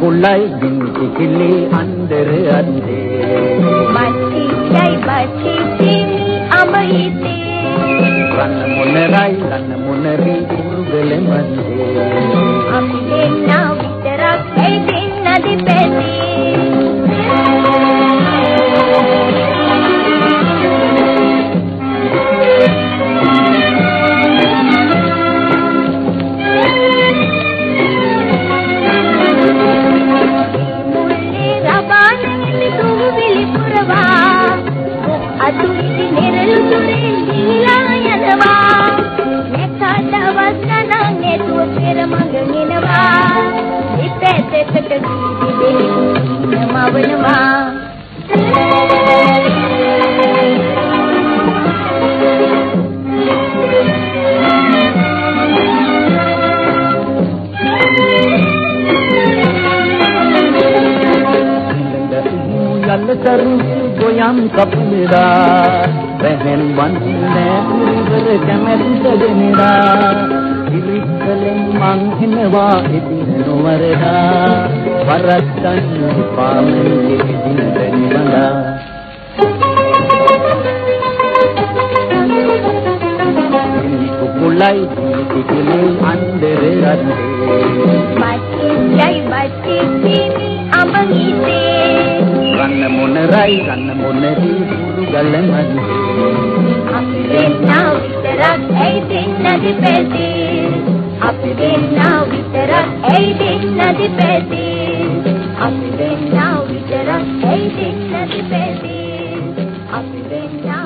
குள்ளை பிஞ்சு கிள்ளி அந்தரு அந்தே ரன்ன முன்னராய் ரன்ன முன்னரே உருகலை வந்தே ඉපැතකට දීදී නමවනවා යල්ලකරු ගොයම් කපුලලා බැහැන් වන්නේ පුරිවර කැමැත්ත දෙනවා ඉරිකලෙන් මං හිනවා ඉදින නොවරදා වරත්තන් පාමෙන් ඉදින දෙනිවලා කුකුලයි කිකිලේ අන්දර රන්නේ මච්චියි මච්චි අමහිතේ රන්න මොනරයි රන්න මොනරි පුරුගල මන්දේ අපි දෙන්නා විතරක් ඇයි දෙන්නදි පැදී අපි දෙන්නා විතරක් ඇයි දෙන්නදි පැදී I'll be back now, we get up, hey, take that baby. I'll be back now.